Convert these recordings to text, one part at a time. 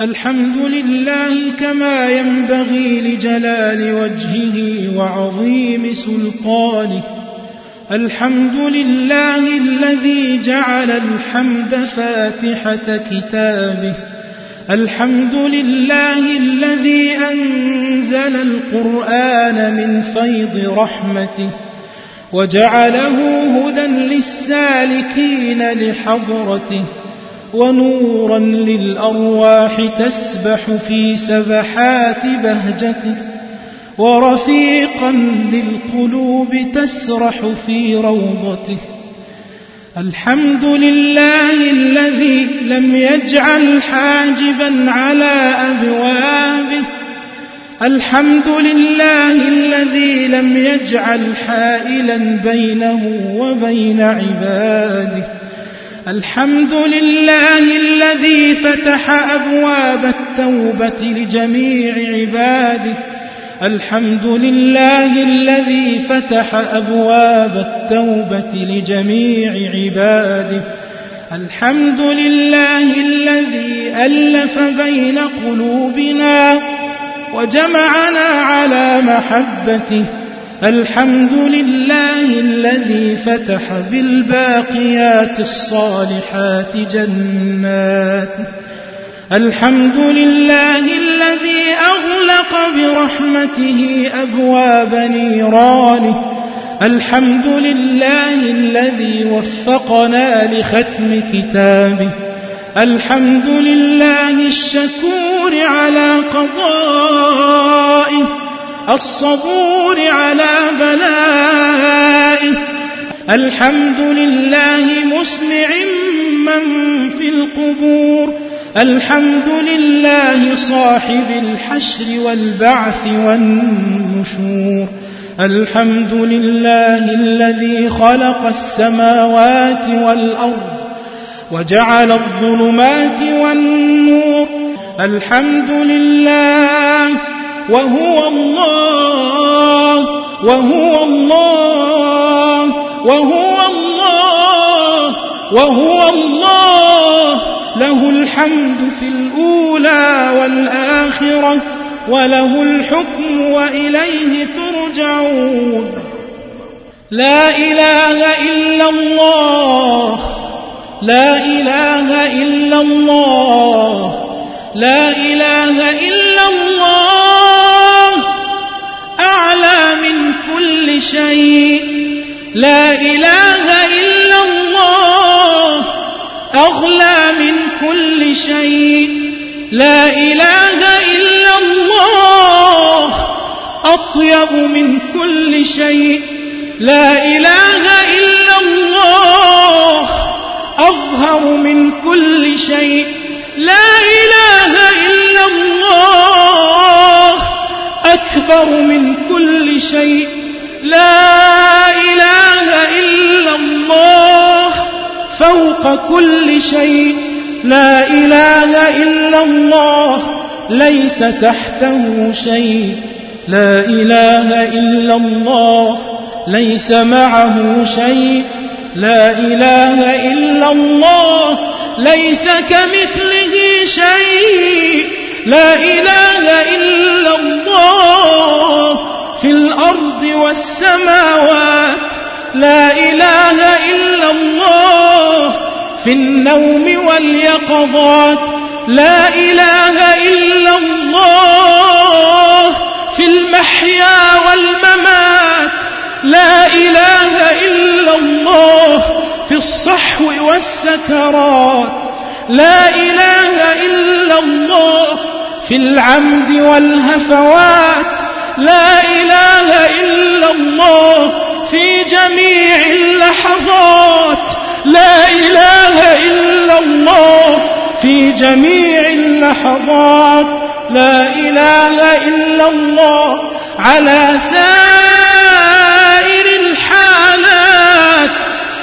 الحمد لله كما ينبغي لجلال وجهه وعظيم سلطانه. الحمد لله الذي جعل الحمد فاتحة كتابه. الحمد لله الذي أنزل القرآن من فيض رحمته. وجعله هدى للسالكين لحضرته. ونورا للأرواح تسبح في سبحات بهجته ورفيقا للقلوب تسرح في روضته. الحمد لله الذي لم يجعل حاجبا على أبوابه. الحمد لله الذي لم يجعل حائلا بينه وبين عباده. الحمد لله الذي فتح أبواب التوبة لجميع عباده. الحمد لله الذي فتح أبواب التوبة لجميع عباده. الحمد لله الذي ألف بين قلوبنا وجمعنا على محبته. الحمد لله الذي فتح بالباقيات الصالحات جنات. الحمد لله الذي أغلق برحمته أبواب نيرانه. الحمد لله الذي وفقنا لختم كتابه. الحمد لله الشكور على قضائه. الصبور على بلائه. الحمد لله مسمع من في القبور. الحمد لله صاحب الحشر والبعث والنشور. الحمد لله الذي خلق السماوات والأرض وجعل الظلمات والنور. الحمد لله وهو الله وهو الله وهو الله وهو الله. له الحمد في الأولى والآخرة وله الحكم وإليه ترجعون. لا إله إلا الله لا إله إلا الله. لا إله إلا الله أعلى من كل شيء. لا إله إلا الله أغلى من كل شيء. لا إله إلا الله أطيب من كل شيء. لا إله إلا الله أظهر من كل شيء. لا إله إلا الله أكبر من كل شيء. لا إله إلا الله فوق كل شيء. لا إله إلا الله ليس تحته شيء. لا إله إلا الله ليس معه شيء. لا إله إلا الله ليس كمثله شيء. لا إله إلا الله في الأرض والسماوات. لا إله إلا الله في النوم واليقظات. لا إله إلا الله في المحيا والممات. لا إله إلا الله في الصحو والسكرات. لا إله إلا الله في العمد والهفوات. لا إله إلا الله في جميع اللحظات. لا إله إلا الله في جميع اللحظات. لا إله إلا الله على سائر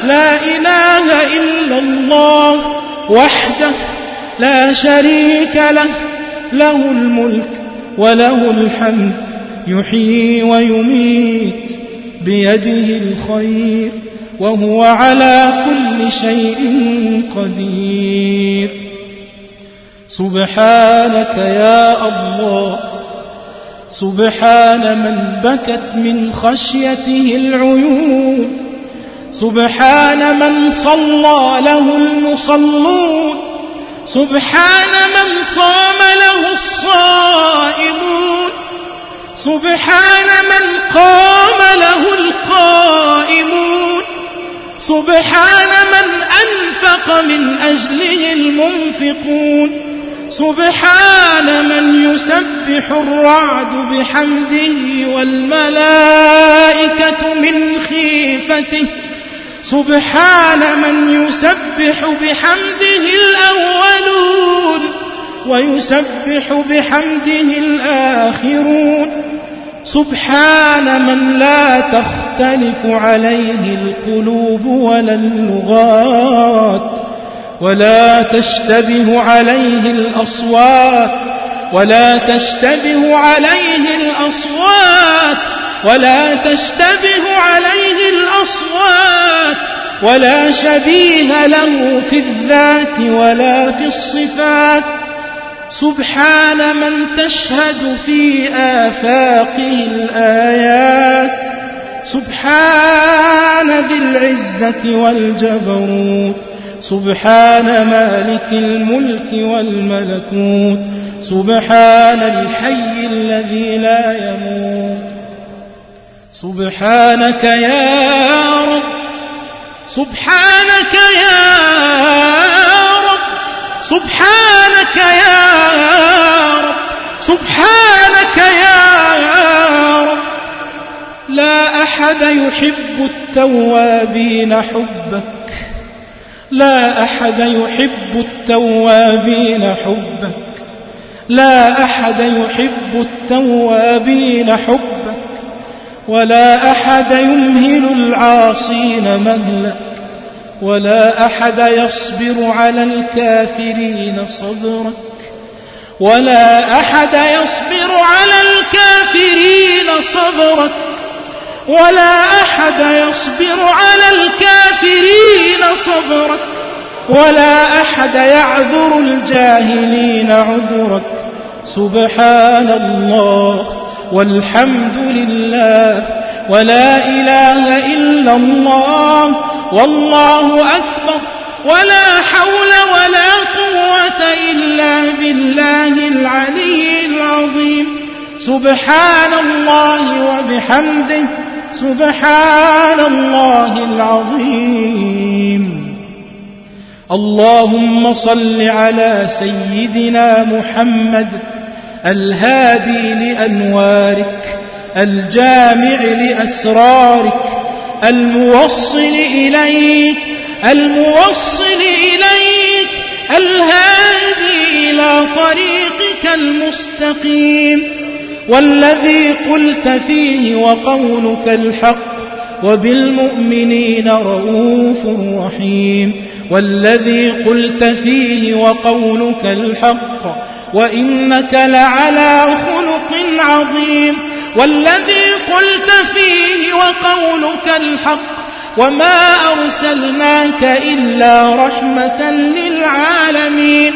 لا إله إلا الله وحده لا شريك له له الملك وله الحمد يحيي ويميت بيده الخير وهو على كل شيء قدير. سبحانك يا الله سبحان من بكت من خشيته العيون سبحان من صلى له المصلون سبحان من صام له الصائمون سبحان من قام له القائمون سبحان من أنفق من أجله المنفقون سبحان من يسبح الرعد بحمده والملائكة من خيفته. سبحان من يسبح بحمده الأولون ويسبح بحمده الآخرون سبحان من لا تختلف عليه القلوب ولا اللغات ولا تشتبه عليه الأصوات ولا تشتبه عليه الأصوات ولا تشتبه عليه الأصوات ولا شبيه له في الذات ولا في الصفات. سبحان من تشهد في آفاقه الآيات. سبحان ذي العزة والجبروت. سبحان مالك الملك والملكوت. سبحان الحي الذي لا يموت. سبحانك يا رب سبحانك يا رب سبحانك يا رب سبحانك يا رب. لا أحد يحب التوابين حبك لا أحد يحب التوابين حبك لا أحد يحب التوابين حبك. ولا أحد يمهل العاصين مهلا ولا أحد يصبر على الكافرين صبرك ولا أحد يصبر على الكافرين صبرك ولا أحد يصبر على الكافرين صبرك ولا أحد يعذر الجاهلين عذرك سبحان الله والحمد لله ولا إله إلا الله والله أكبر ولا حول ولا قوة إلا بالله العلي العظيم سبحان الله وبحمده سبحان الله العظيم اللهم صل على سيدنا محمد الهادي لأنوارك الجامع لأسرارك الموصل إليك الموصل إليك الهادي إلى طريقك المستقيم والذي قلت فيه وقولك الحق وبالمؤمنين رؤوف رحيم والذي قلت فيه وقولك الحق وإنك لعلى خلق عظيم والذي قلت فيه وقولك الحق وما أرسلناك إلا رحمة للعالمين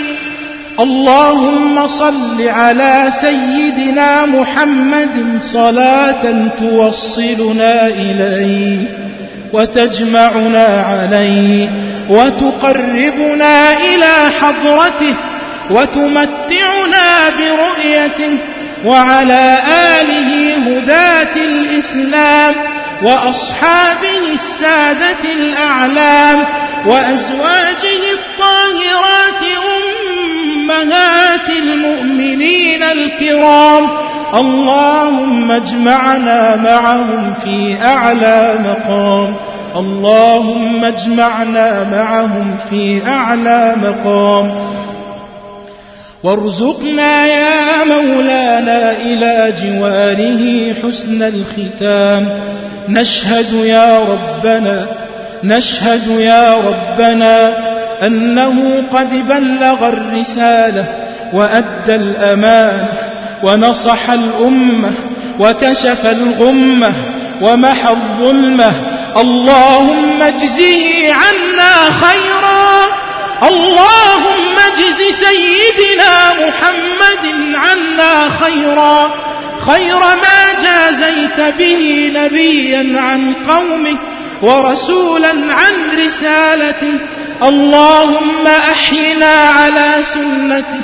اللهم صل على سيدنا محمد صلاة توصلنا إليه وتجمعنا عليه وتقربنا إلى حضرته وتمتعنا برؤيته وعلى آله هداة الإسلام وأصحابه السادة الأعلام وأزواجه الطاهرات أمهات المؤمنين الكرام. اللهم اجمعنا معهم في أعلى مقام. اللهم اجمعنا معهم في أعلى مقام. وارزقنا يا مولانا إلى جواره حسن الختام. نشهد يا ربنا نشهد يا ربنا أنه قد بلغ الرسالة وأدى الأمانة ونصح الأمة وكشف الغمة ومحى الظلمة. اللهم اجزه عنا خيرا اللهم اجز سيدنا محمد عنا خيرا خير ما جازيت به نبيا عن قومه ورسولا عن رسالته. اللهم أحينا على سنته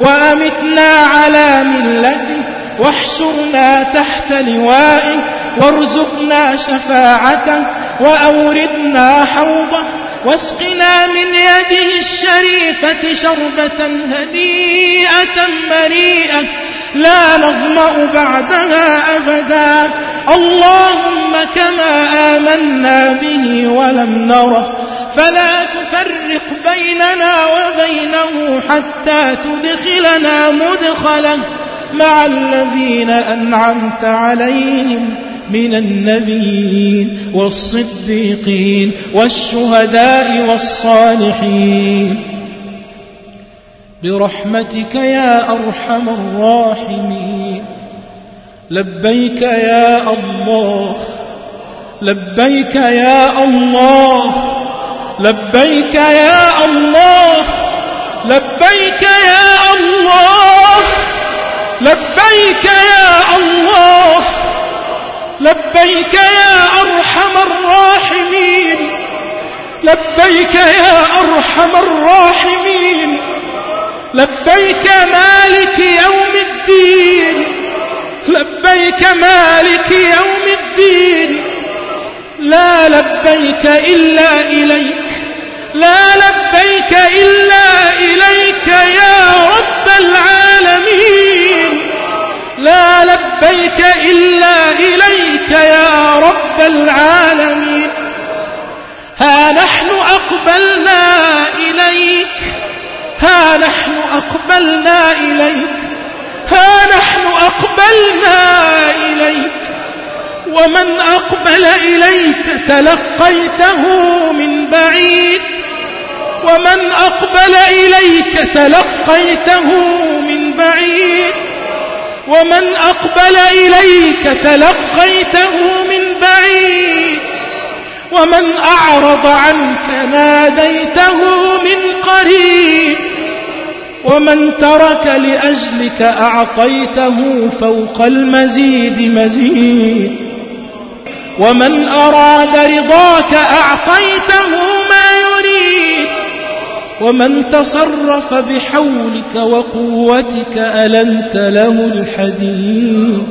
وأمتنا على ملته واحشرنا تحت لوائه وارزقنا شفاعته وأوردنا حوضه واسقنا من يده الشريفة شربة هنيئة مريئة لا نظمأ بعدها أبدا. اللهم كما آمنا به ولم نره. فلا تفرق بيننا وبينه حتى تدخلنا مدخله مع الذين أنعمت عليهم. من النبيين والصديقين والشهداء والصالحين. برحمتك يا أرحم الراحمين. لبيك يا الله. لبيك يا الله. لبيك يا الله. لبيك يا الله. لبيك يا الله. لبيك يا أرحم الراحمين. لبيك يا أرحم الراحمين. لبيك مالك يوم الدين. لبيك مالك يوم الدين. لا لبيك إلا إليك. لا لبيك إلا إليك يا رب العالمين. لا لبيك إلا إليك يا رب العالمين. ها نحن أقبلنا إليك. ها نحن أقبلنا إليك. ها نحن أقبلنا إليك. ومن أقبل إليك تلقيته من بعيد. ومن أقبل إليك تلقيته من بعيد. ومن أقبل إليك تلقيته من بعيد. ومن أعرض عنك ناديته من قريب. ومن ترك لأجلك أعطيته فوق المزيد مزيد. ومن أراد رضاك أعطيته ما يريد ومن تصرف بحولك وقوتك ألنت له الحديد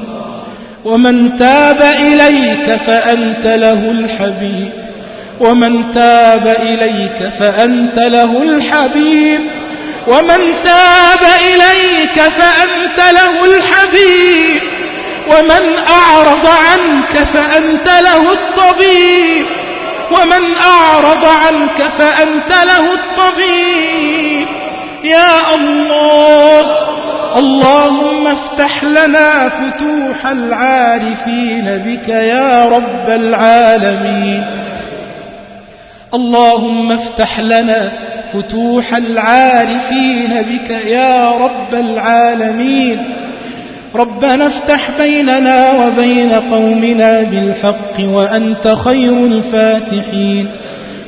ومن تاب إليك فأنت له الحبيب ومن تاب إليك فأنت له الحبيب ومن تاب إليك فأنت له الحبيب ومن أعرض عنك فأنت له الطبيب ومن أعرض عنك فأنت له الطبيب. يا الله اللهم افتح لنا فتوح العارفين بك يا رب العالمين. اللهم افتح لنا فتوح العارفين بك يا رب العالمين. ربنا افتح بيننا وبين قومنا بالحق وأنت خير الفاتحين.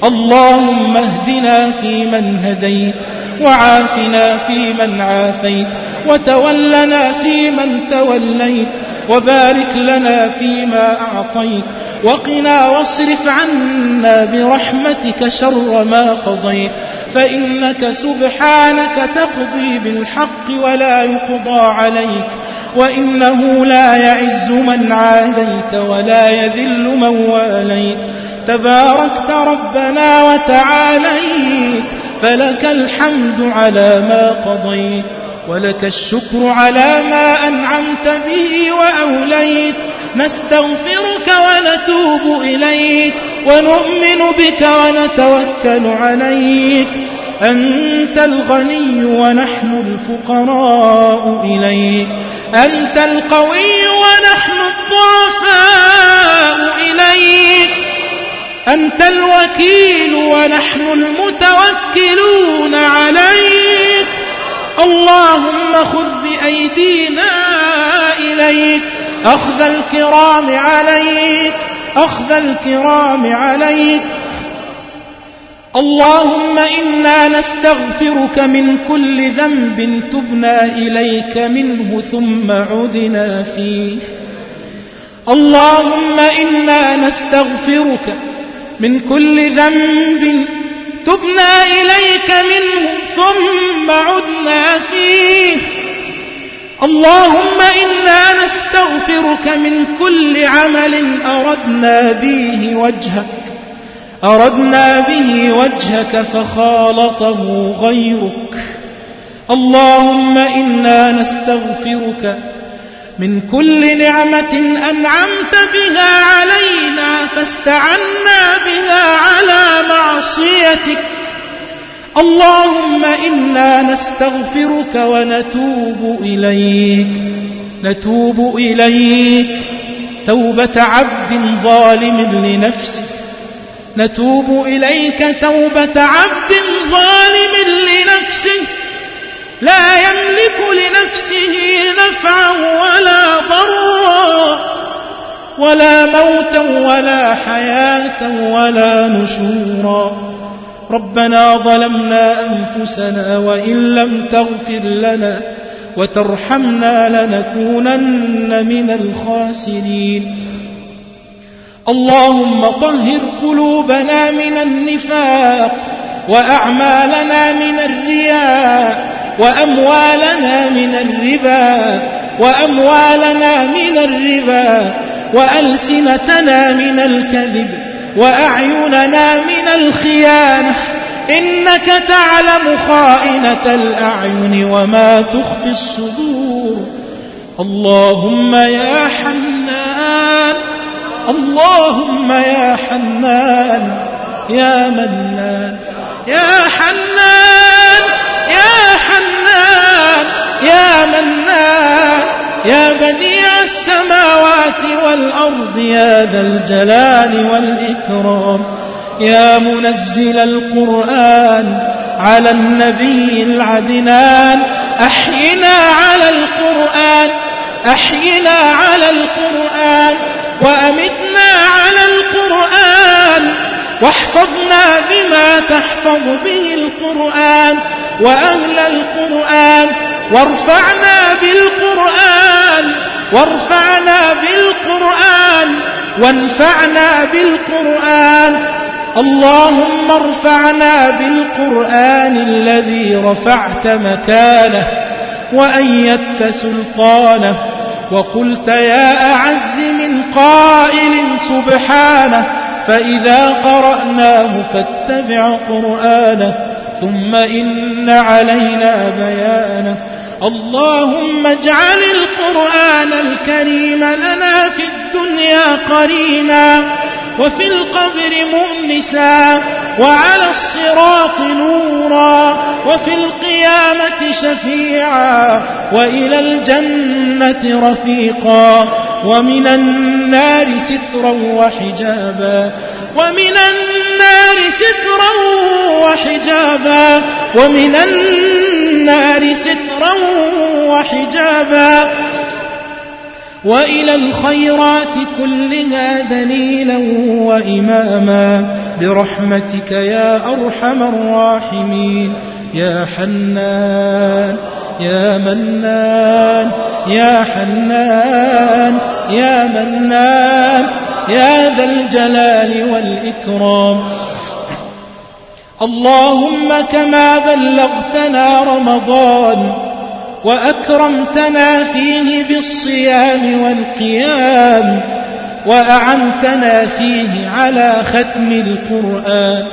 اللهم اهدنا فيمن هديت وعافنا فيمن عافيت وتولنا فيمن توليت وبارك لنا فيما أعطيت وقنا واصرف عنا برحمتك شر ما قضيت فإنك سبحانك تقضي بالحق ولا يقضى عليك وإنه لا يعز من عاديت ولا يذل من واليت. تباركت ربنا وتعاليت فلك الحمد على ما قضيت ولك الشكر على ما أنعمت به وأوليت. نستغفرك ونتوب إليك ونؤمن بك ونتوكل عليك. أنت الغني ونحن الفقراء إليك. أنت القوي ونحن الضعفاء إليك. أنت الوكيل ونحن المتوكلون عليك. اللهم خذ بأيدينا إليك. أخذ الكرام عليك. أخذ الكرام عليك. اللهم إنا نستغفرك من كل ذنب تبنا إليك منه ثم عدنا فيه. اللهم إنا نستغفرك من كل ذنب تبنا إليك منه ثم عدنا فيه. اللهم إنا نستغفرك من كل عمل أردنا به وجهك. أردنا به وجهك فخالطه غيرك. اللهم إنا نستغفرك من كل نعمة أنعمت بها علينا فاستعنا بها على معصيتك. اللهم إنا نستغفرك ونتوب إليك. نتوب إليك. توبة عبد ظالم لنفسه. نتوب إليك توبة عبد ظالم لنفسه لا يملك لنفسه نفعا ولا ضرا ولا موتا ولا حياة ولا نشورا. ربنا ظلمنا أنفسنا وإن لم تغفر لنا وترحمنا لنكونن من الخاسرين. اللهم طهر قلوبنا من النفاق وأعمالنا من الرياء وأموالنا من الربا وأموالنا من الربا وألسنتنا من الكذب وأعيننا من الخيانة إنك تعلم خائنة الأعين وما تخفي الصدور اللهم يا حنان اللهم يا حنان يا منان يا حنان يا حنان يا منان يا بديع السماوات والأرض يا ذا الجلال والإكرام يا منزل القرآن على النبي العدنان أحينا على القرآن أحينا على القرآن وأمتنا على القرآن واحفظنا بما تحفظ به القرآن وأهل القرآن وارفعنا بالقرآن وارفعنا بالقرآن وانفعنا بالقرآن اللهم ارفعنا بالقرآن الذي رفعت مكانه وأيدت سلطانه وقلت يا أعز من قائل سبحانه فإذا قرأناه فاتبع قرآنه ثم إن علينا بيانه اللهم اجعل القرآن الكريم لنا في الدنيا قرينا وفي القبر مؤنسا وعلى الصراط نورا وفي القيامة شفيعا وإلى الجنة رفيقا ومن النار سترا وحجابا ومن النار سترا وحجابا ومن النار سترا وحجابا. وإلى الخيرات كلها دليلا وإماما برحمتك يا أرحم الراحمين يا حنان يا منان يا حنان يا منان يا ذا الجلال والإكرام. اللهم كما بلغتنا رمضان وأكرمتنا فيه بالصيام والقيام وأعنتنا فيه على ختم القرآن.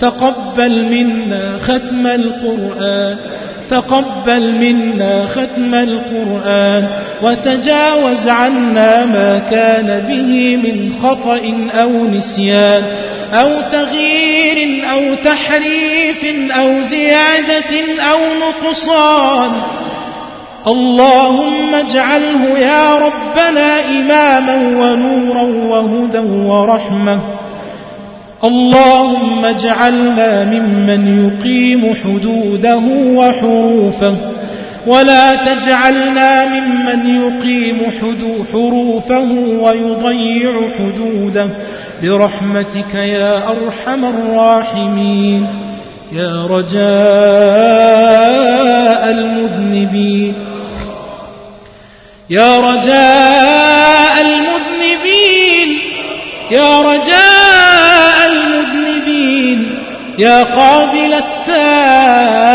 تقبل منا ختم القرآن. تقبل منا ختم القرآن. وتجاوز عنا ما كان به من خطأ أو نسيان أو تغيير أو تحريف أو زيادة أو نقصان. اللهم اجعله يا ربنا إماما ونورا وهدى ورحمة. اللهم اجعلنا ممن يقيم حدوده وحروفه. ولا تجعلنا ممن يقيم حروفه ويضيع حدوده. برحمتك يا أرحم الراحمين. يا رجاء المذنبين. يا رجاء المذنبين يا رجاء المذنبين يا قابل التائبين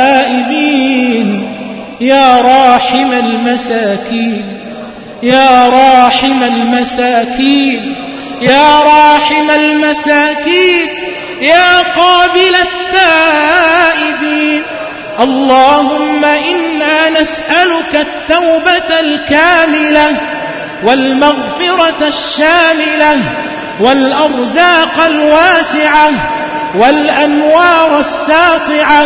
يا راحم المساكين يا راحم المساكين يا راحم المساكين يا قابل التائبين. اللهم إنا نسألك التوبة الكاملة والمغفرة الشاملة والأرزاق الواسعة والأنوار الساطعة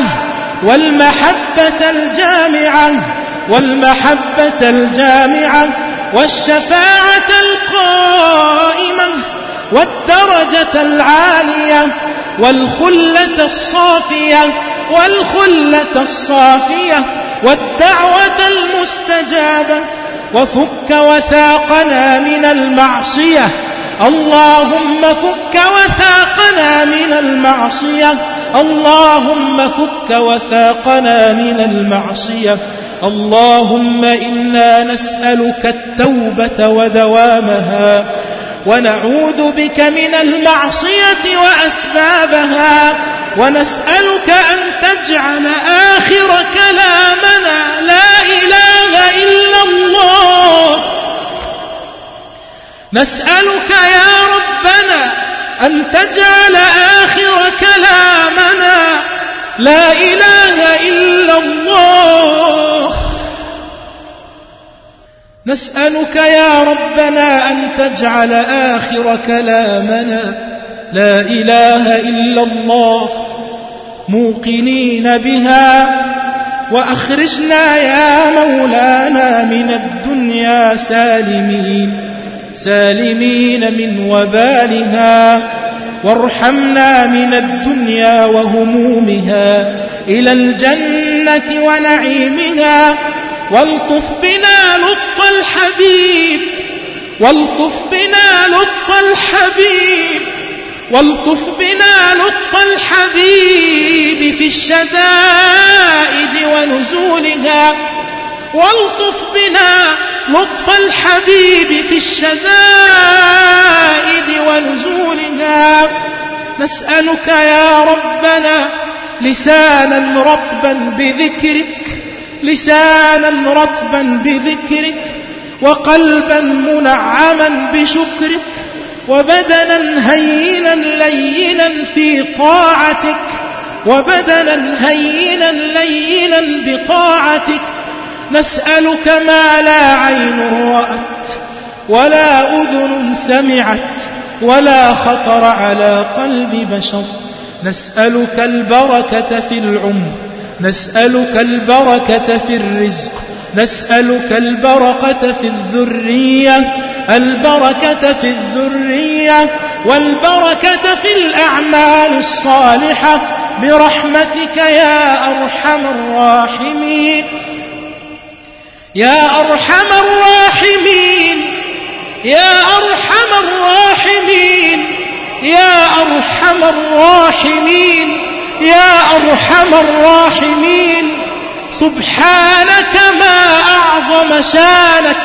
والمحبة الجامعة والمحبة الجامعة والشفاعة القائمة والدرجة العالية والخلة الصافية والخلة الصافية والدعوة المستجابة. وفك وثاقنا من المعصية. اللهم فك وثاقنا من المعصية. اللهم فك وثاقنا من المعصية. اللهم إنا نسألك التوبة ودوامها. ونعوذ بك من المعصية وأسبابها ونسألك أن تجعل آخر كلامنا لا إله إلا الله. نسألك يا ربنا أن تجعل آخر كلامنا لا إله إلا الله. نسألك يا ربنا أن تجعل آخر كلامنا لا إله إلا الله موقنين بها وأخرجنا يا مولانا من الدنيا سالمين سالمين من وبالها وارحمنا من الدنيا وهمومها إلى الجنة ونعيمها والطف بنا لطف الحبيب والطف بنا لطف الحبيب والطف بنا لطف الحبيب في الشدائد ونزولها والطف بنا لطف الحبيب في الشدائد ونزولها. نسألك يا ربنا لسانا رطبا بذكرك لسانا رطبا بذكرك وقلبا منعما بشكرك وبدنا هينا لينا في طاعتك وبدنا هينا لينا بطاعتك نسألك ما لا عين رأت ولا أذن سمعت ولا خطر على قلب بشر نسألك البركة في العمر نسألك البركة في الرزق نسألك البركة في الذرية البركة في الذرية والبركة في الأعمال الصالحة. برحمتك يا أرحم الراحمين يا أرحم الراحمين يا أرحم الراحمين يا أرحم الراحمين. يا أرحم الراحمين سبحانك ما أعظم شانك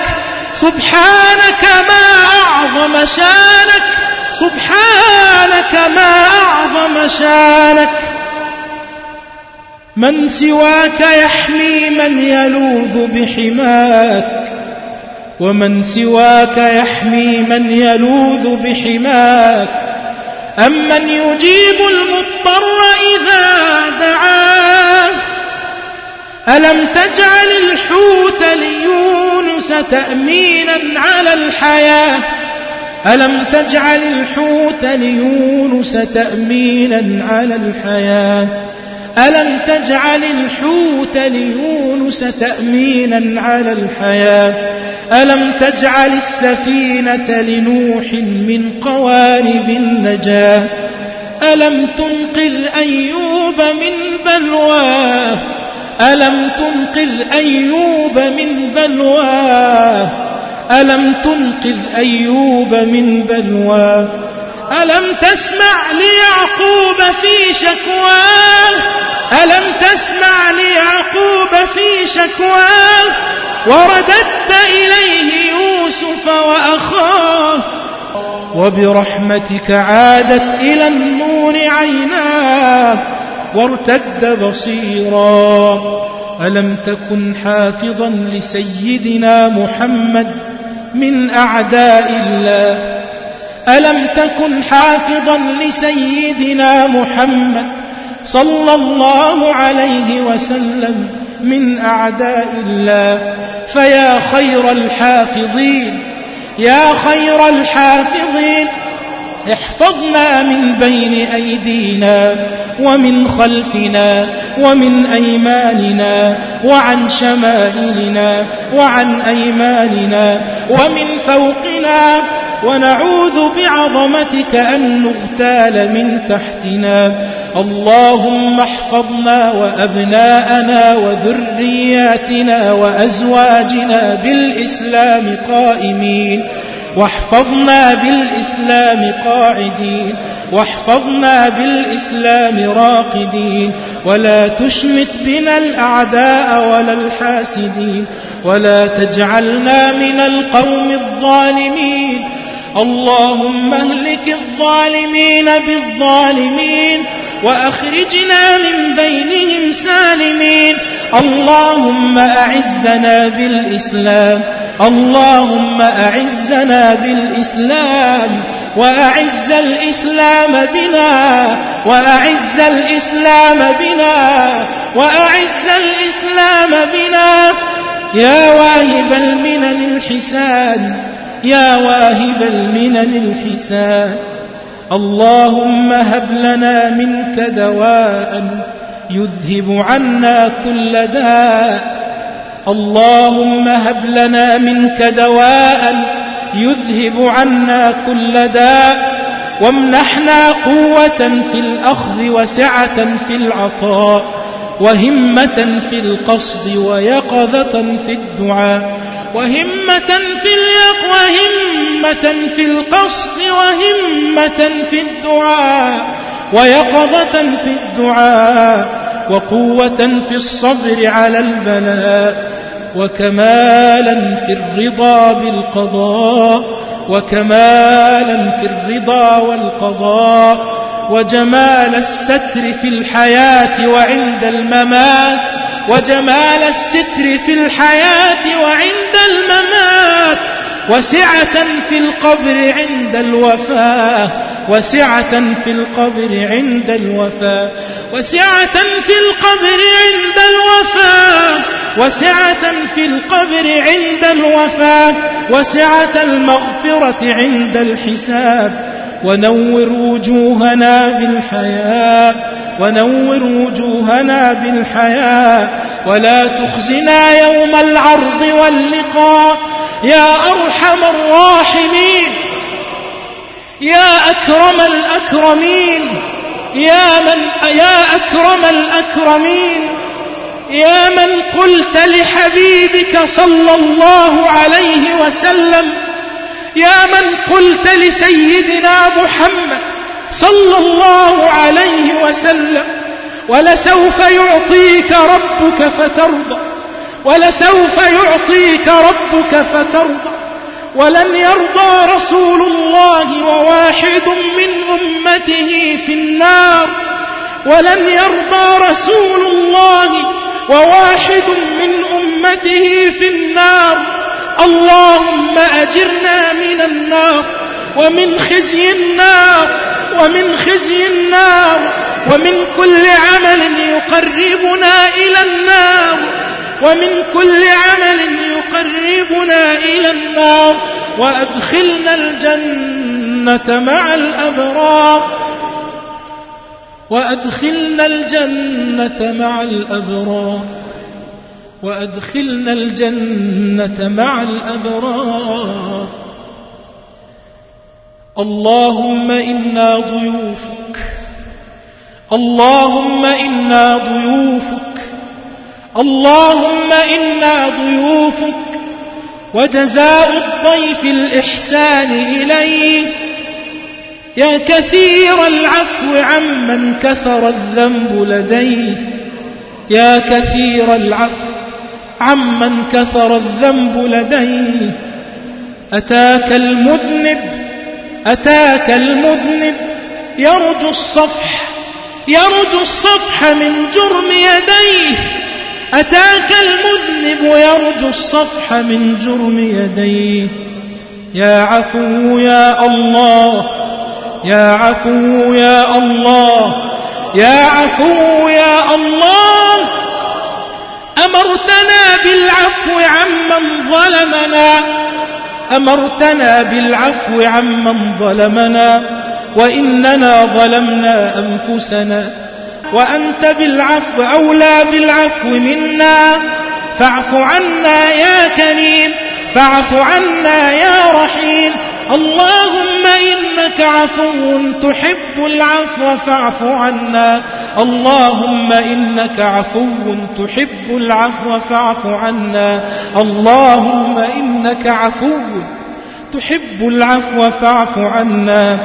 سبحانك ما أعظم شانك سبحانك ما أعظم شانك. من سواك يحمي من يلوذ بحماك ومن سواك يحمي من يلوذ بحماك. أمن يجيب المضطر إذا دعاه ألم تجعل الحوت ليونس تأمينا على الحياة؟ ألم تجعل الحوت ليونس تأمينا على الحياة؟ ألم تجعل الحوت ليونس تأمينا على الحياة؟ ألم تجعل السفينة لنوح من قوارب النجاة؟ ألم تنقذ أيوب من بلواه؟ ألم تنقذ أيوب من بلواه؟ ألم تنقذ أيوب من بلواه؟ ألم تسمع ليعقوب في شكواه؟ ألم تسمع ليعقوب في شكواه؟ ورددت إليه يوسف وأخاه. وبرحمتك عادت إلى النور عيناه وارتد بصيرا. ألم تكن حافظا لسيدنا محمد من أعداء الله؟ ألم تكن حافظا لسيدنا محمد صلى الله عليه وسلم من أعداء الله؟ فيا خير الحافظين يا خير الحافظين احفظنا من بين أيدينا ومن خلفنا ومن أيماننا وعن شمائلنا وعن أيماننا ومن فوقنا ونعوذ بعظمتك أن نغتال من تحتنا. اللهم احفظنا وأبناءنا وذرياتنا وأزواجنا بالإسلام قائمين. واحفظنا بالإسلام قاعدين. واحفظنا بالإسلام راقدين. ولا تشمت بنا الأعداء ولا الحاسدين. ولا تجعلنا من القوم الظالمين. اللهم اهلك الظالمين بالظالمين وأخرجنا من بينهم سالمين اللهم أعزنا بالإسلام اللهم أعزنا بالإسلام وأعز الإسلام بنا وأعز الإسلام بنا وأعز الإسلام بنا يا واهب المنن الحسان يا واهب المنن الحسان. اللهم هب لنا منك دواء يذهب عنا كل داء. اللهم هب لنا منك دواء يذهب عنا كل داء. وامنحنا قوة في الأخذ وسعة في العطاء. وهمة في القصد ويقظة في الدعاء. وهمة في وهمة في القصد وهمة في الدعاء ويقظة في الدعاء وقوة في الصبر على البلاء وكمالا في الرضا بالقضاء وكمالا في الرضا والقضاء وجمال الستر في الحياة وعند الممات وجمال الستر في الحياة وعند الممات وسعة في القبر عند الوفاة وسعة في القبر عند الوفاة وسعة في القبر عند الوفاة وسعة في القبر عند الوفاة وسعة المغفرة عند الحساب. ونور وجوهنا بالحياة ونور وجوهنا بالحياة ولا تخزنا يوم العرض واللقاء. يا أرحم الراحمين يا أكرم الأكرمين يا من يا أكرم الأكرمين يا من قلت لحبيبك صلى الله عليه وسلم يا من قلت لسيدنا محمد صلى الله عليه وسلم ولسوف يعطيك ربك فترضى ولسوف يعطيك ربك فترضى ولن يرضى رسول الله وواحد من أمته في النار ولن يرضى رسول الله وواحد من أمته في النار. اللهم أجرنا من النار ومن خزي النار. ومن خزي النار ومن كل عمل يقربنا إلى النار ومن كل عمل يقربنا إلى النار وأدخلنا الجنة مع الأبرار وأدخلنا الجنة مع الأبرار وأدخلنا الجنة مع الأبرار اللهم إنا ضيوفك. اللهم إنا ضيوفك. اللهم إنا ضيوفك. وجزاء الضيف الإحسان إليه يا كثير العفو عمن كثر الذنب لديه يا كثير العفو عمن كثر الذنب لديه أتاك المذنب أتاك المذنب. يرجو الصفح. يرجو الصفح من جرم يديه. أتاك المذنب يرجو الصفح من جرم يديه. يا عفو يا الله. يا عفو يا الله. يا عفو يا الله. أمرتنا بالعفو عمن ظلمنا. أمرتنا بالعفو عمن ظلمنا وإننا ظلمنا أنفسنا وأنت بالعفو أولى بالعفو منا فاعف عنا يا كريم فاعف عنا يا رحيم اللهم إنك عفو تحب العفو فاعف عنا اللهم إنك عفو تحب العفو فاعف عنا. اللهم إنك عفو تحب العفو فاعف عنا.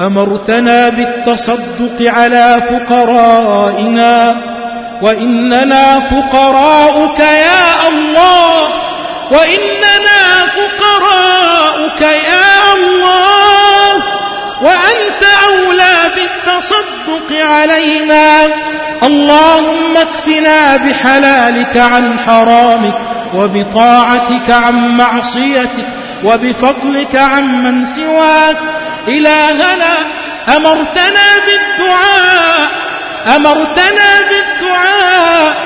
أمرتنا بالتصدق على فقرائنا وإننا فقراؤك يا الله. وإننا فقراؤك يا الله. وأنت أولى بالتصدق علينا. اللهم اكفنا بحلالك عن حرامك وبطاعتك عن معصيتك وبفضلك عمن سواك. إلهنا أمرتنا بالدعاء أمرتنا بالدعاء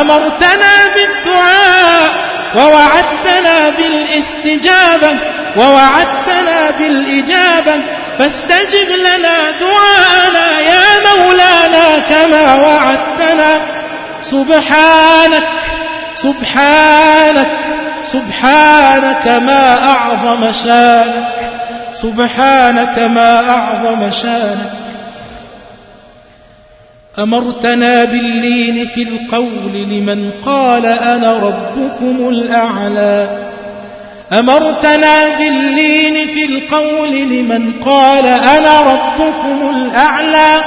أمرتنا بالدعاء. ووعدتنا بالاستجابة ووعدتنا بالإجابة. فاستجب لنا دعاءنا يا مولانا كما وعدتنا. سبحانك سبحانك سبحانك ما أعظم شانك. سبحانك ما أعظم شانك. أمرتنا باللين في القول لمن قال أنا ربكم الأعلى. أمرتنا باللين في القول لمن قال أنا ربكم الأعلى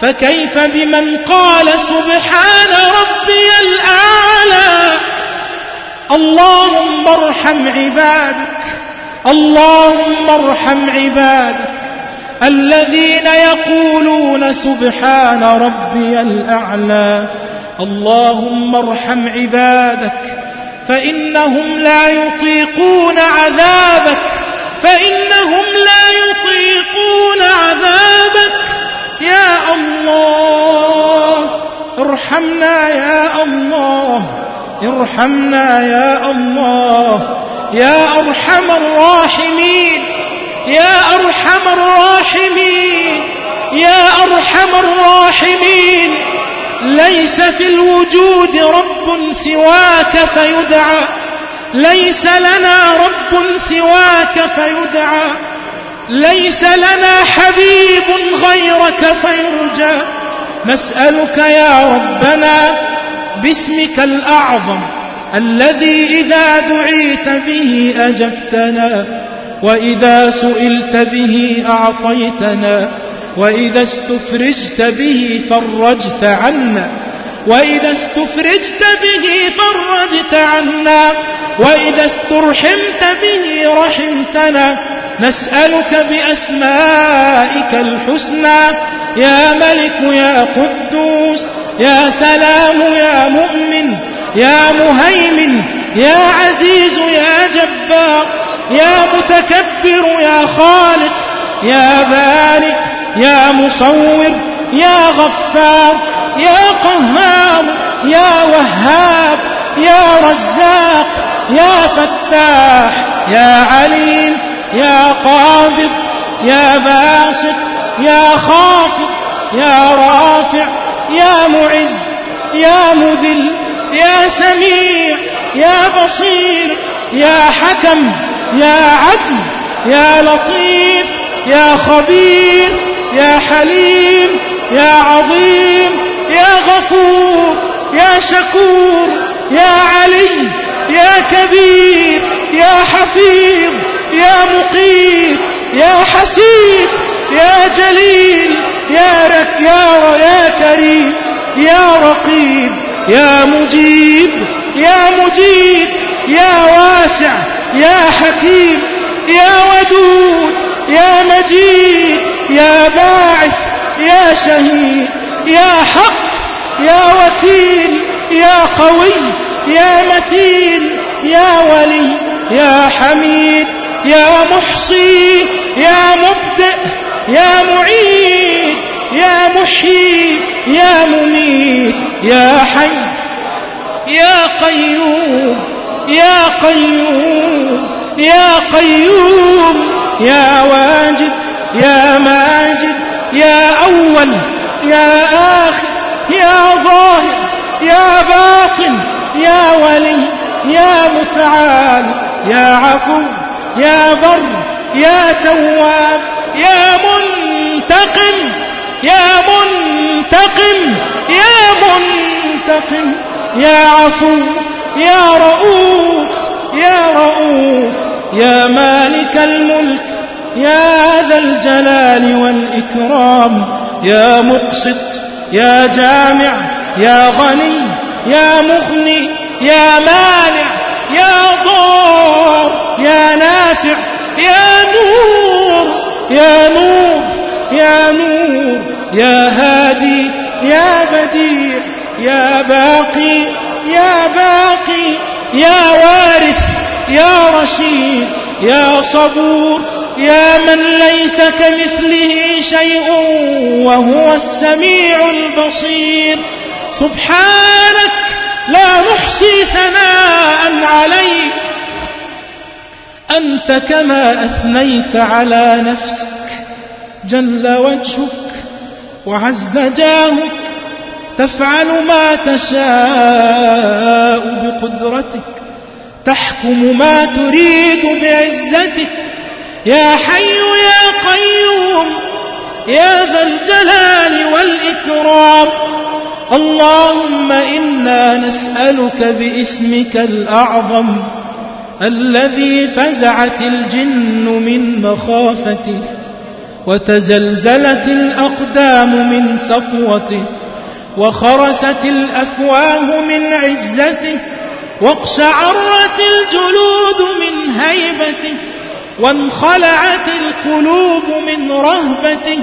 فكيف بمن قال سبحان ربي الأعلى اللهم ارحم عبادك اللهم ارحم عبادك الذين يقولون سبحان ربي الأعلى اللهم ارحم عبادك فإنهم لا يطيقون عذابك. فإنهم لا يطيقون عذابك. يا الله ارحمنا يا الله ارحمنا يا الله. يا أرحم الراحمين يا أرحم الراحمين يا أرحم الراحمين. ليس في الوجود رب سواك فيدعى. ليس لنا رب سواك فيدعى. ليس لنا حبيب غيرك فيرجى. نسألك يا ربنا باسمك الأعظم الذي إذا دعيت به أجبتنا وإذا سئلت به أعطيتنا. وإذا استفرجت به فرجت عنا. وإذا استفرجت به فرجت عنا. وإذا استرحمت به رحمتنا. نسألك بأسمائك الحسنى. يا ملك يا قدوس يا سلام يا مؤمن يا مهيمن يا عزيز يا جبار يا متكبر يا خالق يا بارئ. يا مصور يا غفار يا قهار يا وهاب يا رزاق يا فتاح يا عليم يا قابض يا باسط يا خافض يا رافع يا معز يا مذل يا سميع يا بصير يا حكم يا عدل يا لطيف يا خبير. يا حليم يا عظيم يا غفور يا شكور يا علي يا كبير يا حفيظ يا مقيت يا حسيب يا جليل يا رك يا, يا كريم يا رقيب يا مجيب يا مجيب يا واسع يا حكيم يا ودود يا مجيد. يا باعث يا شهيد يا حق يا وكيل يا قوي يا متين يا ولي يا حميد يا محصي يا مبدئ يا معيد يا محيي يا مميت يا حي يا قيوم يا قيوم يا قيوم يا واجد. يا ماجد يا أول يا آخر يا ظاهر يا باطن يا ولي يا متعال يا عفو يا بر يا تواب يا منتقم يا منتقم يا منتقم يا عفو يا رؤوف يا رؤوف يا مالك الملك يا ذا الجلال والإكرام يا مقسط يا جامع يا غني يا مغني يا مانع يا ضار يا نافع يا نور يا نور يا نور يا هادي يا بديع يا باقي يا باقي يا وارث يا رشيد يا صبور. يا من ليس كمثله شيء وهو السميع البصير. سبحانك لا نحصي ثناء عليك. أنت كما أثنيت على نفسك. جل وجهك وعز جاهك. تفعل ما تشاء بقدرتك. تحكم ما تريد بعزتك. يا حي يا قيوم يا ذا الجلال والإكرام. اللهم إنا نسألك باسمك الأعظم الذي فزعت الجن من مخافته وتزلزلت الأقدام من سطوته وخرست الأفواه من عزته واقشعرت الجلود من هيبته. وانخلعت القلوب من رهبته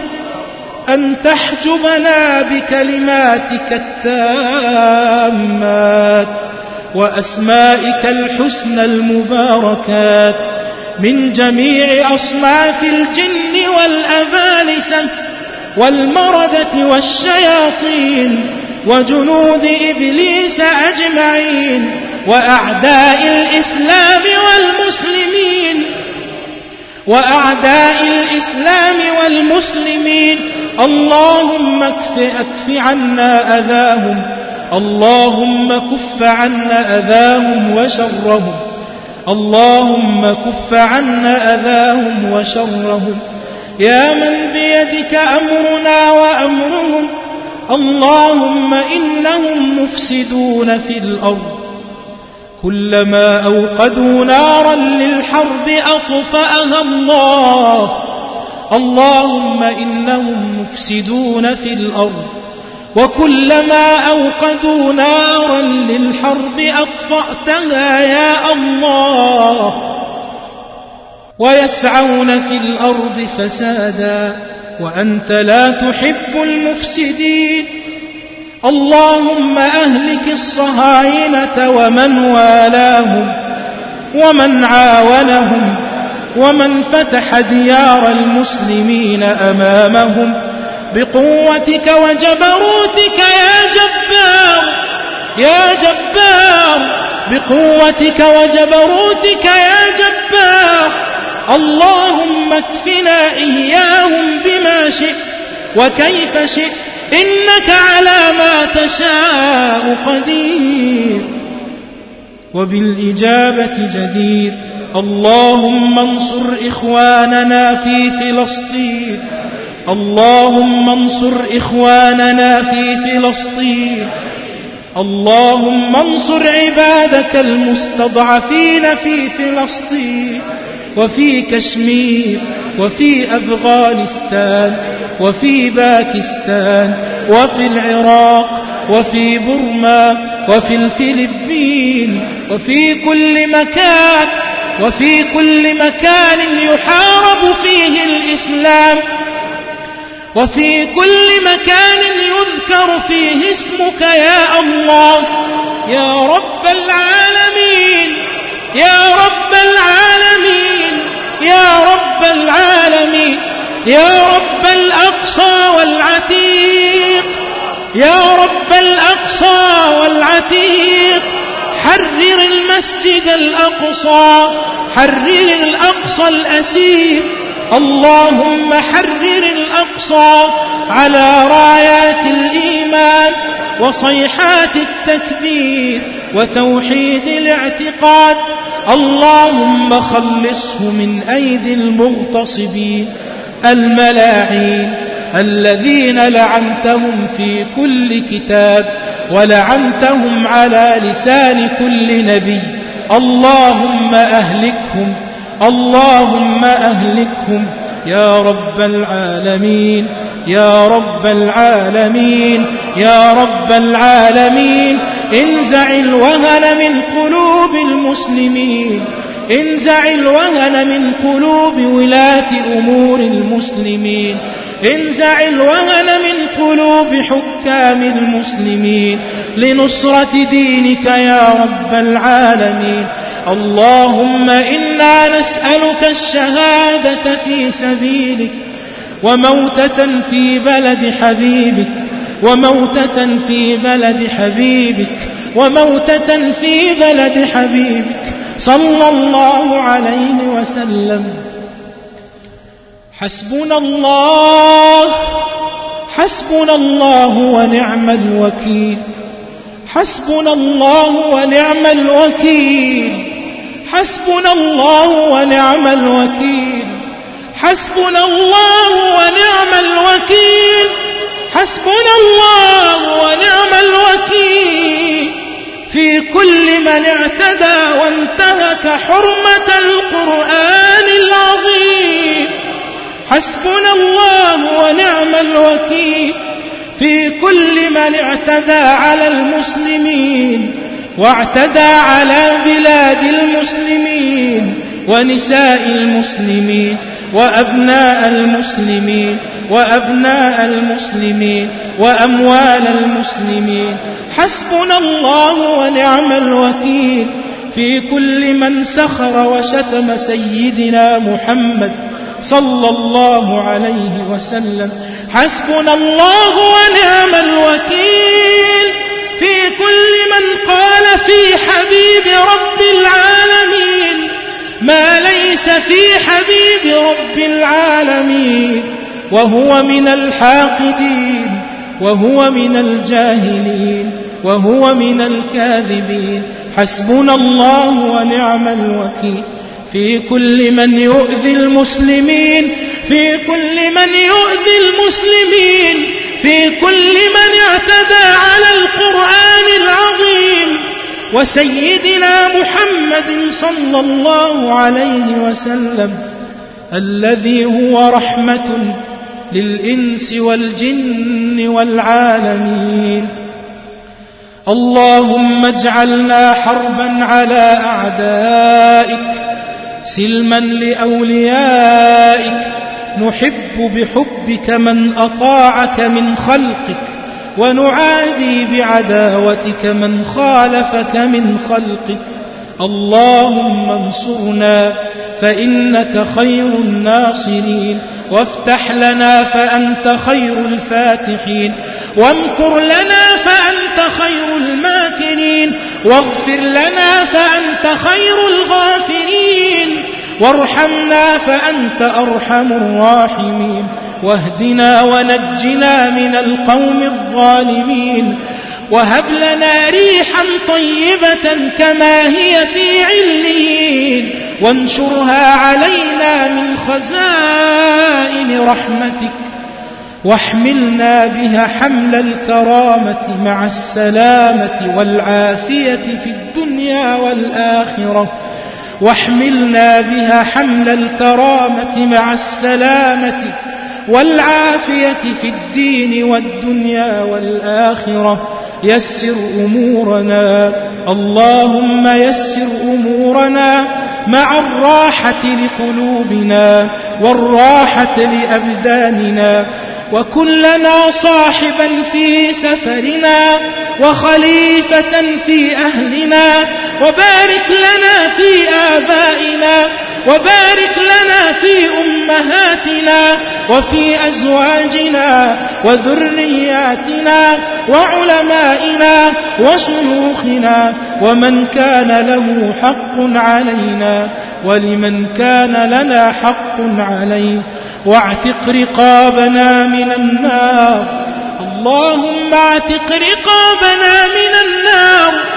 أن تحجبنا بكلماتك التامات وأسمائك الحسنى المباركات من جميع أصناف الجن والأبالسة والمردة والشياطين وجنود إبليس أجمعين وأعداء الإسلام وأعداء الإسلام والمسلمين. اللهم اكف أكف عنا أذاهم. اللهم كف عنا أذاهم وشرهم. اللهم كف عنا أذاهم وشرهم. يا من بيدك أمرنا وأمرهم. اللهم إنهم مفسدون في الأرض. كلما أوقدوا نارا للحرب أطفأها الله. اللهم إنهم مفسدون في الأرض. وكلما أوقدوا نارا للحرب أطفأتها يا الله. ويسعون في الأرض فسادا. وأنت لا تحب المفسدين. اللهم أهلك الصهاينة ومن والاهم ومن عاونهم ومن فتح ديار المسلمين أمامهم بقوتك وجبروتك يا جبار يا جبار بقوتك وجبروتك يا جبار. اللهم اكفنا إياهم بما شئت وكيف شئت إنك على ما تشاء قدير. وبالإجابة جدير. اللهم انصر إخواننا في فلسطين. اللهم انصر إخواننا في فلسطين. اللهم انصر عبادك المستضعفين في فلسطين. وفي كشمير. وفي أفغانستان. وفي باكستان وفي العراق وفي برما وفي الفلبين وفي كل مكان وفي كل مكان يحارب فيه الإسلام وفي كل مكان يذكر فيه اسمك يا الله. يا رب العالمين يا رب العالمين يا رب العالمين. يا رب الأقصى والعتيق يا رب الأقصى والعتيق حرر المسجد الأقصى حرر الأقصى الأسير. اللهم حرر الأقصى على رايات الإيمان وصيحات التكبير وتوحيد الاعتقاد. اللهم خلصه من أيدي المغتصبين. الملاعين الذين لعنتهم في كل كتاب ولعنتهم على لسان كل نبي اللهم أهلكهم اللهم أهلكهم يا رب العالمين يا رب العالمين يا رب العالمين انزع الوهن من قلوب المسلمين انزع الوهن من قلوب ولاة أمور المسلمين. انزع الوهن من قلوب حكام المسلمين. لنصرة دينك يا رب العالمين. اللهم إنا نسألك الشهادة في سبيلك وموتة في بلد حبيبك وموتة في بلد حبيبك وموتة في بلد حبيبك. صلى الله عليه وسلم. حسبنا الله حسبنا الله ونعم الوكيل. حسبنا الله ونعم الوكيل. حسبنا الله ونعم الوكيل. حسبنا الله ونعم الوكيل. حسبنا الله ونعم الوكيل. في كل من اعتدى وانتهك حرمة القرآن العظيم. حسبنا الله ونعم الوكيل. في كل من اعتدى على المسلمين واعتدى على بلاد المسلمين ونساء المسلمين. وأبناء المسلمين وأبناء المسلمين وأموال المسلمين. حسبنا الله ونعم الوكيل. في كل من سخر وشتم سيدنا محمد صلى الله عليه وسلم. حسبنا الله ونعم الوكيل. في كل من قال في حبيب رب العالمين. ما ليس في حبيب رب العالمين وهو من الحاقدين وهو من الجاهلين وهو من الكاذبين. حسبنا الله ونعم الوكيل. في كل من يؤذي المسلمين في كل من يؤذي المسلمين في كل من اعتدى على القرآن العظيم. وسيدنا محمد صلى الله عليه وسلم الذي هو رحمة للإنس والجن والعالمين. اللهم اجعلنا حربا على أعدائك سلما لأوليائك نحب بحبك من أطاعك من خلقك. ونعادي بعداوتك من خالفك من خلقك. اللهم انصرنا فإنك خير الناصرين. وافتح لنا فأنت خير الفاتحين. وامكر لنا فأنت خير الماكرين. واغفر لنا فأنت خير الغافرين. وارحمنا فأنت أرحم الراحمين. واهدنا ونجنا من القوم الظالمين وهب لنا ريحا طيبة كما هي في عليين وانشرها علينا من خزائن رحمتك واحملنا بها حمل الكرامة مع السلامة والعافية في الدنيا والآخرة واحملنا بها حمل الكرامة مع السلامة والعافية في الدين والدنيا والآخرة. يسر أمورنا. اللهم يسر أمورنا مع الراحة لقلوبنا والراحة لأبداننا. وكلنا صاحبا في سفرنا وخليفة في أهلنا. وبارك لنا في آبائنا. وبارك لنا في أمهاتنا وفي أزواجنا وذرياتنا وعلمائنا وشيوخنا ومن كان له حق علينا ولمن كان لنا حق عليه. واعتق رقابنا من النار. اللهم اعتق رقابنا من النار.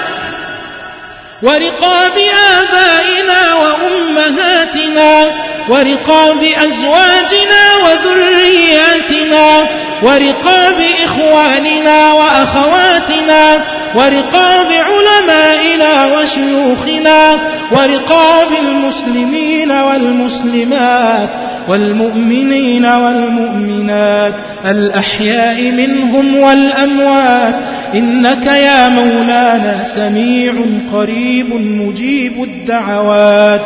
ورقاب آبائنا وأمهاتنا ورقاب أزواجنا وذرياتنا ورقاب إخواننا وأخواتنا ورقاب علمائنا وشيوخنا ورقاب المسلمين والمسلمات. والمؤمنين والمؤمنات الأحياء منهم والأموات. إنك يا مولانا سميع قريب مجيب الدعوات.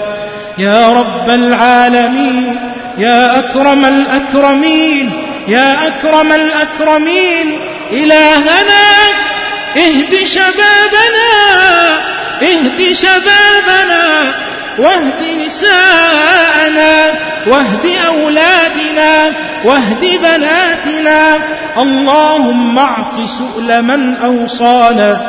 يا رب العالمين يا أكرم الأكرمين يا أكرم الأكرمين إلهنا اهد شبابنا اهد شبابنا. واهد نساءنا واهد أولادنا واهد بناتنا. اللهم اعط سؤل من أوصانا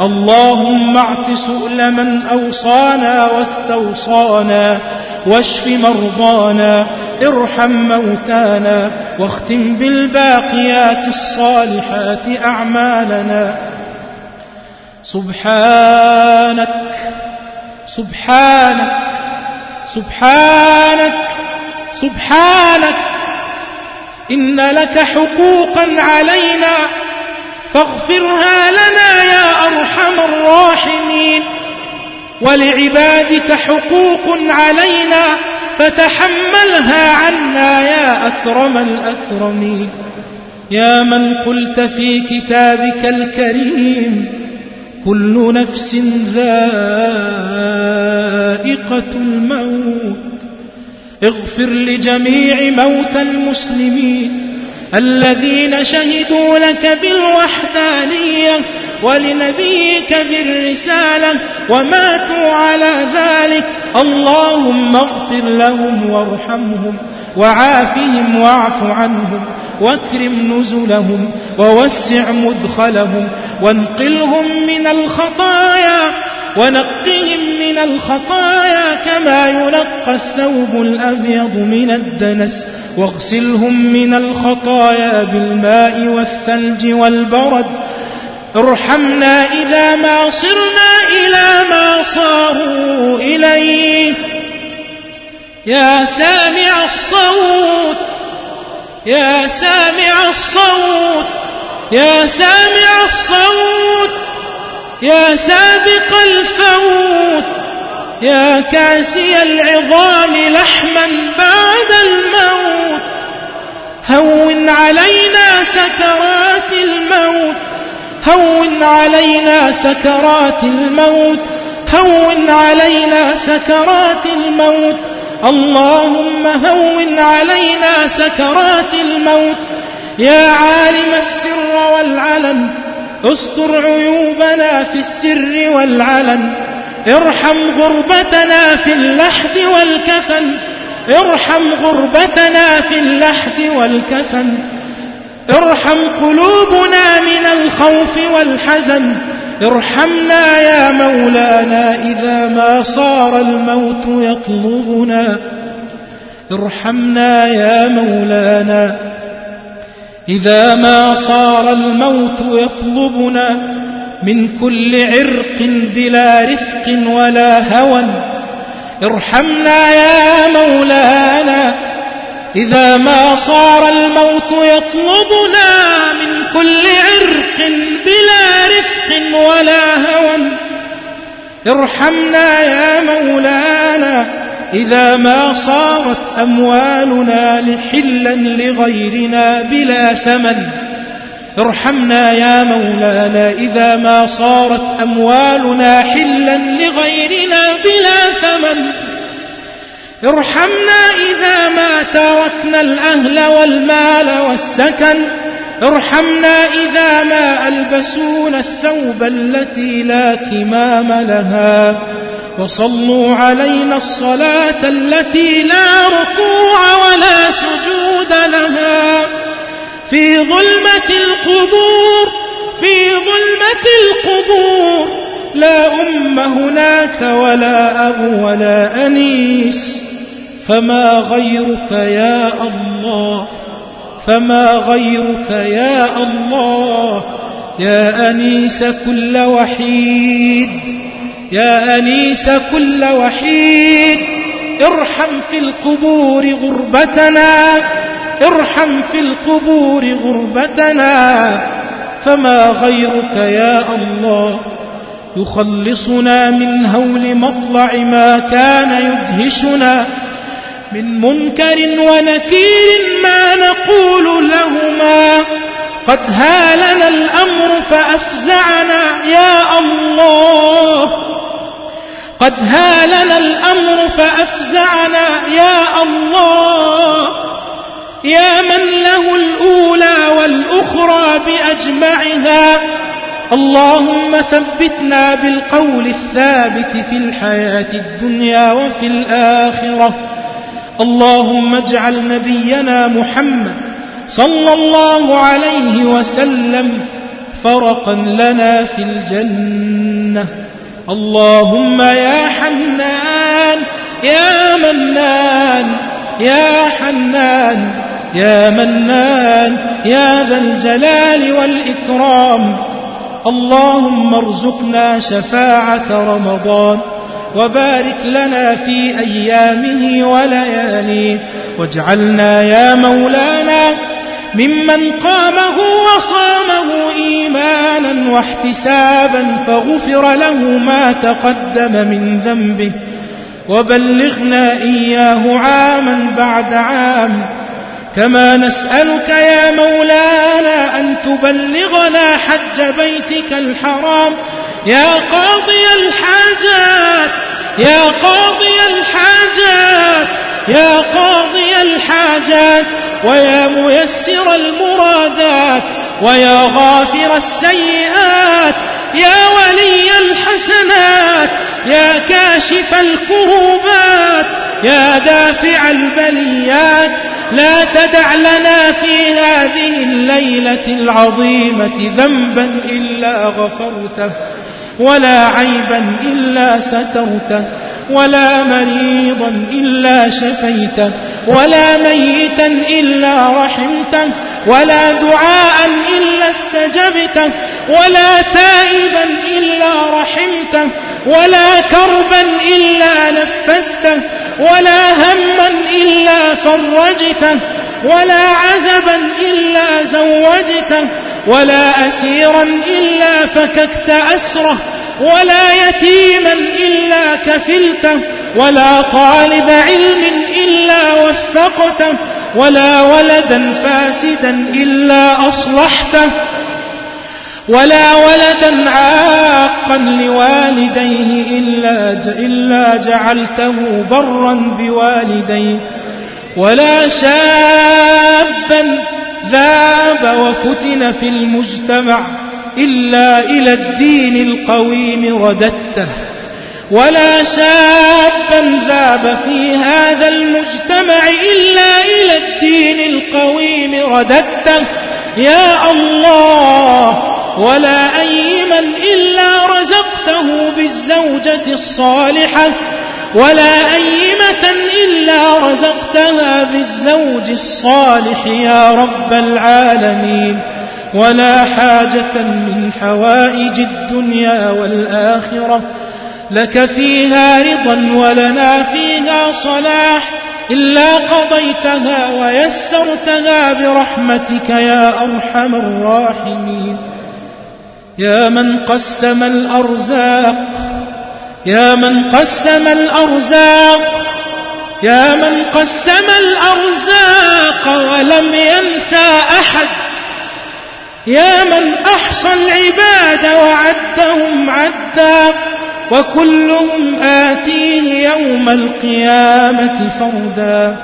اللهم اعط سؤل من أوصانا واستوصانا. واشف مرضانا ارحم موتانا واختم بالباقيات الصالحات أعمالنا. سبحانك. سبحانك سبحانك سبحانك. إن لك حقوقا علينا فاغفرها لنا يا أرحم الراحمين. ولعبادك حقوق علينا فتحملها عنا يا أكرم الأكرمين. يا من قلت في كتابك الكريم كل نفس ذائقة الموت. اغفر لجميع موتى المسلمين الذين شهدوا لك بالوحدانية ولنبيك بالرسالة وماتوا على ذلك. اللهم اغفر لهم وارحمهم. وعافهم واعف عنهم واكرم نزلهم ووسع مدخلهم وانقلهم من الخطايا ونقهم من الخطايا كما ينقى الثوب الأبيض من الدنس واغسلهم من الخطايا بالماء والثلج والبرد ارحمنا إذا ما صرنا إلى ما صاروا إليه يا سامع الصوت يا سامع الصوت يا سامع الصوت يا سابق الفوت يا كاسي العظام لحما بعد الموت. هون علينا سكرات الموت هون علينا سكرات الموت هون علينا سكرات الموت. اللهم هون علينا سكرات الموت. يا عالم السر والعلن استر عيوبنا في السر والعلن ارحم غربتنا في اللحد والكفن. ارحم غربتنا في اللحد والكفن. ارحم قلوبنا من الخوف والحزن. ارحمنا يا مولانا إذا ما صار الموت يطلبنا. ارحمنا يا مولانا إذا ما صار الموت يطلبنا من كل عرق بلا رفق ولا هوى. ارحمنا يا مولانا إذا ما صار الموت يطلبنا من كل عرق بلا رفق ولا هوى. ارحمنا يا مولانا إذا ما صارت أموالنا لحلا لغيرنا بلا ثمن. ارحمنا يا مولانا إذا ما صارت أموالنا حلا لغيرنا بلا ثمن. ارحمنا إذا ما تركنا الأهل والمال والسكن. ارحمنا إذا ما ألبسونا الثوب التي لا كمام لها. وصلوا علينا الصلاة التي لا ركوع ولا سجود لها. في ظلمة القبور في ظلمة القبور. لا أم هناك ولا أب ولا أنيس. فما غيرك يا الله فما غيرك يا الله يا أنيس كل وحيد يا أنيس كل وحيد ارحم في القبور غربتنا ارحم في القبور غربتنا فما غيرك يا الله يخلصنا من هول مطلع ما كان يدهشنا من منكر ونكير ما نقول لهما. قد هالنا الأمر فأفزعنا يا الله. قد هالنا الأمر فأفزعنا يا الله. يا من له الأولى والأخرى بأجمعها. اللهم ثبتنا بالقول الثابت في الحياة الدنيا وفي الآخرة. اللهم اجعل نبينا محمد صلى الله عليه وسلم فرقا لنا في الجنة. اللهم يا حنان يا منان يا حنان يا منان يا ذا الجلال والإكرام. اللهم ارزقنا شفاعة رمضان. وبارك لنا في أيامه ولياليه واجعلنا يا مولانا ممن قامه وصامه إيمانا واحتسابا فغفر له ما تقدم من ذنبه. وبلغنا إياه عاما بعد عام. كما نسألك يا مولانا أن تبلغنا حج بيتك الحرام. يا قاضي الحاجات يا قاضي الحاجات يا قاضي الحاجات ويا ميسر المرادات ويا غافر السيئات يا ولي الحسنات يا كاشف الكروبات يا دافع البليات لا تدع لنا في هذه الليلة العظيمة ذنبا إلا غفرته ولا عيبا إلا سترته ولا مريضا إلا شفيته ولا ميتا إلا رحمته ولا دعاء إلا استجبته ولا تائبا إلا رحمته ولا كربا إلا نفسته ولا هما إلا فرجته ولا عزبا إلا زوجته ولا أسيرا إلا فككت أسره ولا يتيما إلا كفلته ولا طالب علم إلا وفقته ولا ولدا فاسدا إلا أصلحته. ولا ولدا عاقا لوالديه إلا, إلا جعلته برا بوالديه ولا شابا ذاب وفتن في المجتمع إلا إلى الدين القويم رددته ولا شابا ذاب في هذا المجتمع إلا إلى الدين القويم رددته. يا الله! ولا أيما إلا رزقته بالزوجة الصالحة. ولا أيمة إلا رزقتها بالزوج الصالح يا رب العالمين. ولا حاجة من حوائج الدنيا والآخرة. لك فيها رضا ولنا فيها صلاح. إلا قضيتها ويسرتها برحمتك يا أرحم الراحمين. يا من قسم الأرزاق يا من قسم الأرزاق يا من قسم الأرزاق ولم ينسى أحد. يا من أحصى العباد وعدهم عدا وكلهم آتيه يوم القيامة فردا.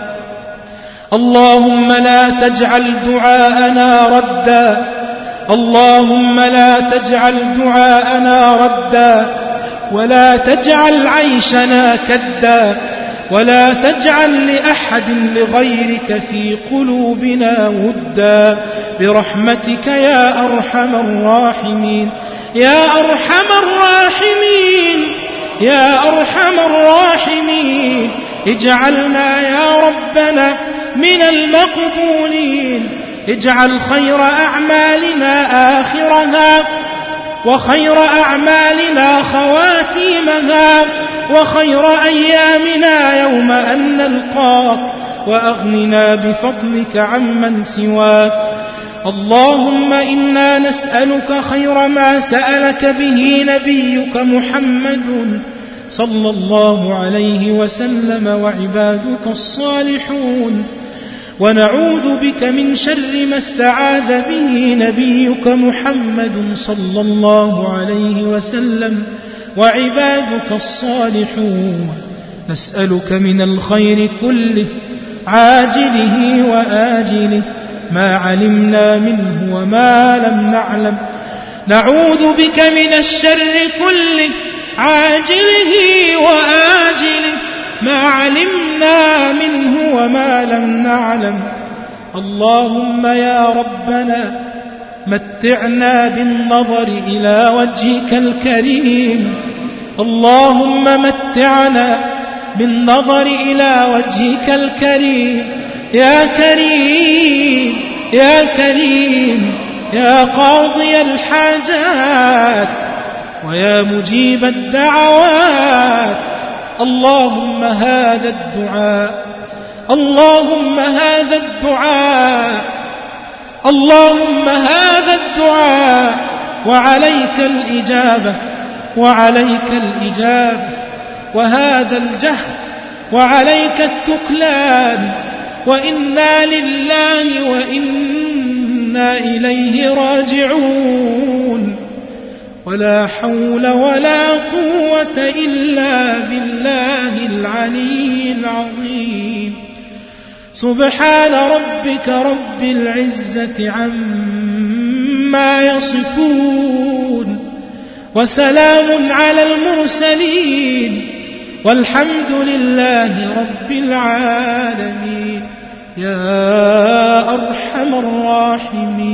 اللهم لا تجعل دعاءنا ردا. اللهم لا تجعل دعاءنا ردا ولا تجعل عيشنا كدا ولا تجعل لأحد لغيرك في قلوبنا ودا. برحمتك يا أرحم الراحمين يا أرحم الراحمين يا أرحم الراحمين. اجعلنا يا ربنا من المقبولين. اجعل خير أعمالنا آخرها وخير أعمالنا خواتيمها وخير أيامنا يوم أن نلقاك وأغننا بفضلك عمن سواك. اللهم إنا نسألك خير ما سألك به نبيك محمد صلى الله عليه وسلم وعبادك الصالحون. ونعوذ بك من شر ما استعاذ به نبيك محمد صلى الله عليه وسلم وعبادك الصالحون. نسألك من الخير كله عاجله وآجله ما علمنا منه وما لم نعلم. نعوذ بك من الشر كله عاجله وآجله. ما علمنا منه وما لم نعلم. اللهم يا ربنا متعنا بالنظر إلى وجهك الكريم. اللهم متعنا بالنظر إلى وجهك الكريم. يا كريم يا كريم يا قاضي الحاجات ويا مجيب الدعوات اللهم هذا الدعاء. اللهم هذا الدعاء. اللهم هذا الدعاء. وعليك الإجابة. وعليك الإجابة. وهذا الجهد. وعليك التكلان. وإنا لله وإنا إليه راجعون. ولا حول ولا قوة إلا بالله العلي العظيم. سبحان ربك رب العزة عما يصفون وسلام على المرسلين والحمد لله رب العالمين. يا أرحم الراحمين.